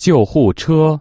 救护车。